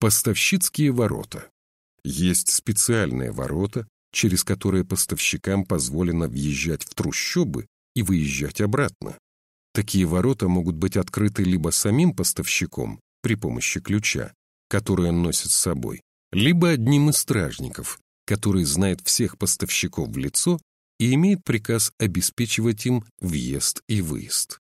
Поставщицкие ворота. Есть специальные ворота, через которые поставщикам позволено въезжать в трущобы и выезжать обратно. Такие ворота могут быть открыты либо самим поставщиком при помощи ключа, который он носит с собой, либо одним из стражников, который знает всех поставщиков в лицо и имеет приказ обеспечивать им въезд и выезд.